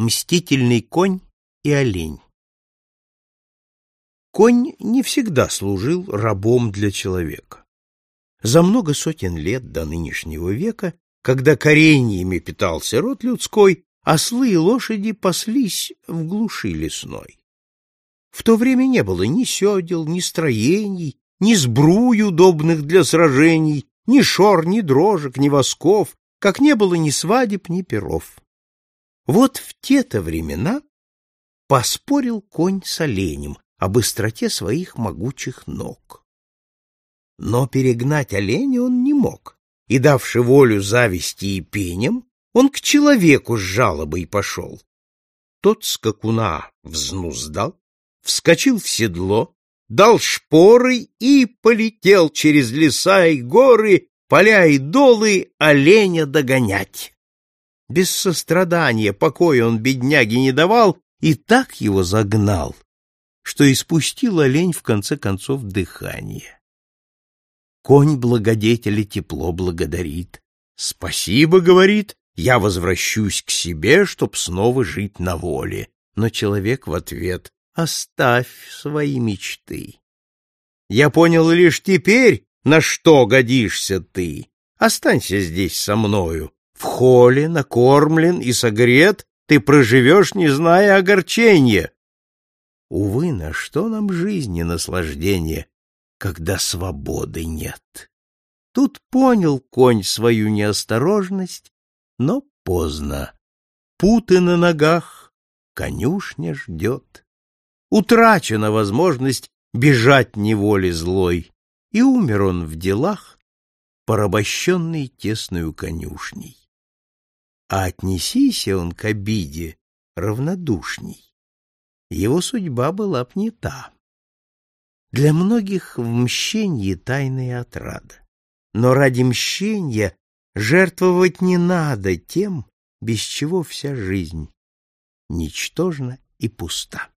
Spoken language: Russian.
Мстительный конь и олень Конь не всегда служил рабом для человека. За много сотен лет до нынешнего века, когда кореньями питался род людской, ослы и лошади паслись в глуши лесной. В то время не было ни седел, ни строений, ни сбруй удобных для сражений, ни шор, ни дрожек, ни восков, как не было ни свадеб, ни перов. Вот в те-то времена поспорил конь с оленем о быстроте своих могучих ног. Но перегнать оленя он не мог, и, давши волю зависти и пеням, он к человеку с жалобой пошел. Тот скакуна взнуздал, вскочил в седло, дал шпоры и полетел через леса и горы, поля и долы оленя догонять. Без сострадания покоя он бедняге не давал и так его загнал, что испустил олень в конце концов дыхание. Конь благодетеля тепло благодарит. «Спасибо, — говорит, — я возвращусь к себе, чтоб снова жить на воле». Но человек в ответ «Оставь свои мечты». «Я понял лишь теперь, на что годишься ты. Останься здесь со мною, в холле, накормлен и согрет, ты проживешь, не зная огорчения. Увы, на что нам жизни наслаждение, когда свободы нет? Тут понял конь свою неосторожность, но поздно. Путы на ногах, конюшня ждет. Утрачена возможность бежать неволе злой, и умер он в делах, порабощенный тесную конюшней а отнесися он к обиде равнодушней, его судьба была б не та. Для многих в мщенье тайная отрада, но ради мщения жертвовать не надо тем, без чего вся жизнь ничтожна и пуста.